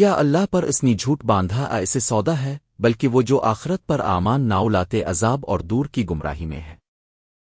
کیا اللہ پر اس نے جھوٹ باندھا اسے سودا ہے، بلکہ وہ جو آخرت پر آمان ناؤ لاتے عذاب اور دور کی گمراہی میں ہے۔